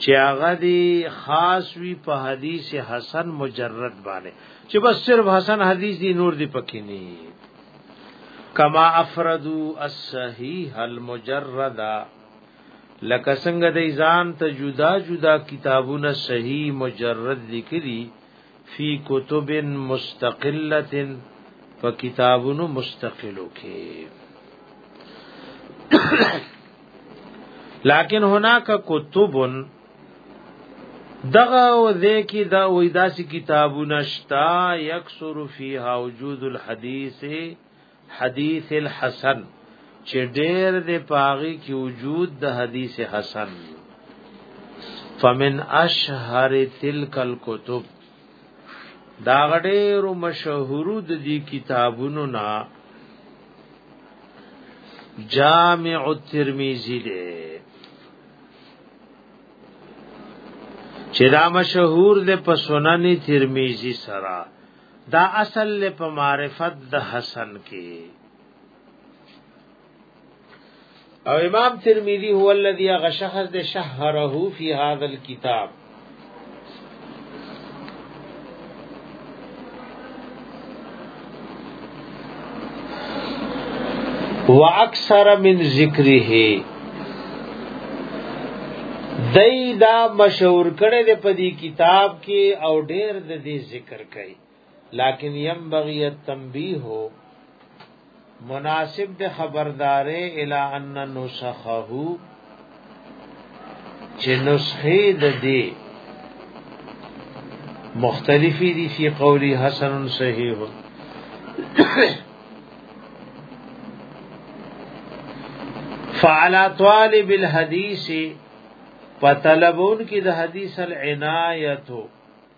چې هغه دی خاص وی په حدیث حسن مجرد باندې چې بس صرف حسن حدیث دی نور دی پکې نه کما افردو الصحیح المجرد لکه څنګه د ځان ته جدا جدا کتابونه صحیح مجرد لیکلي فی کتب مستقله په کتابونو مستقلو کې لیکن هناک کتب دغه او ذکی دا وې داسې کتابونه شتا یکسر فیها وجود الحدیث حدیث الحسن چې ډېر د پاغي کې وجود د حدیث حسن فمن اشهر تلک الكتب دا غډېر مشهور د دې کتابونو نا جامع الترمذی دې چې دا مشهور د پسوننی ترمذی سره دا اصل له په معرفت د حسن کې او امام ترمذی هو الذی غشخص د شهره فی هذا الكتاب واکثر من ذکره دای دا مشهور کړي د پدی کتاب کې او ډېر د دې ذکر ذکر کوي لكن ينبغي التنبيه مناسب د خبردارې الى ان نسخه چې نسخه د دې مختلفی دي فی قولی حسن صحیح فعلى طالب الحديث فطلبون کی د حدیث العنایت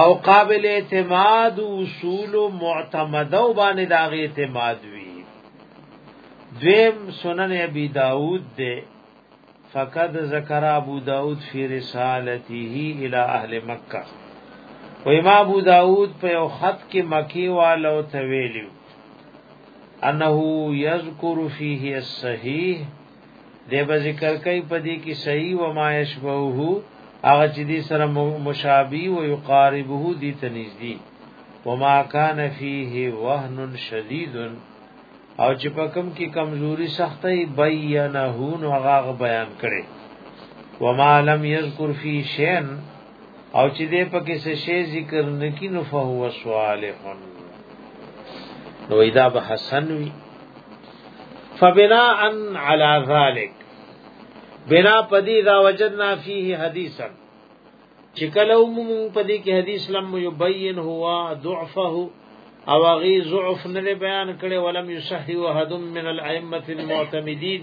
او قابل اعتماد اصول معتمد او باندې دا غي اعتماد وی دویم سنن ابي داود ده فقد ذکر ابو داود فی رسالته الى اهل مکه و امام ابو داود په یو خط کې مکی والو ته ویلو انه یذکر فیه الصحیح دی به ذکر کوي په دې کې صحیح و ما یشبهه هغه چې دې سره مشابه او یقاربه دي تنزدي وما کان فيه وهن شدید او چې په کوم کې کمزوري سخته بیانه نو هغه بیان کړي وما لم یذکر فی شین او چې دې پکې څه شی ذکر نکي نو فهو صالح نو اذا به حسن وي فبناء على ذلك بنا پدی دا وجدنا فيه حديثا چې کله موږ پدی کې حدیث لم يبين هو ضعفه او غي ضعف نه بیان کړي ولم يصحي وحد من الائمه المعتمدين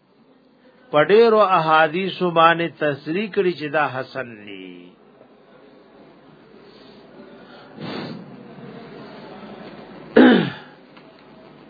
پډیرو احادیث باندې تصریح کړي چې دا حسن دی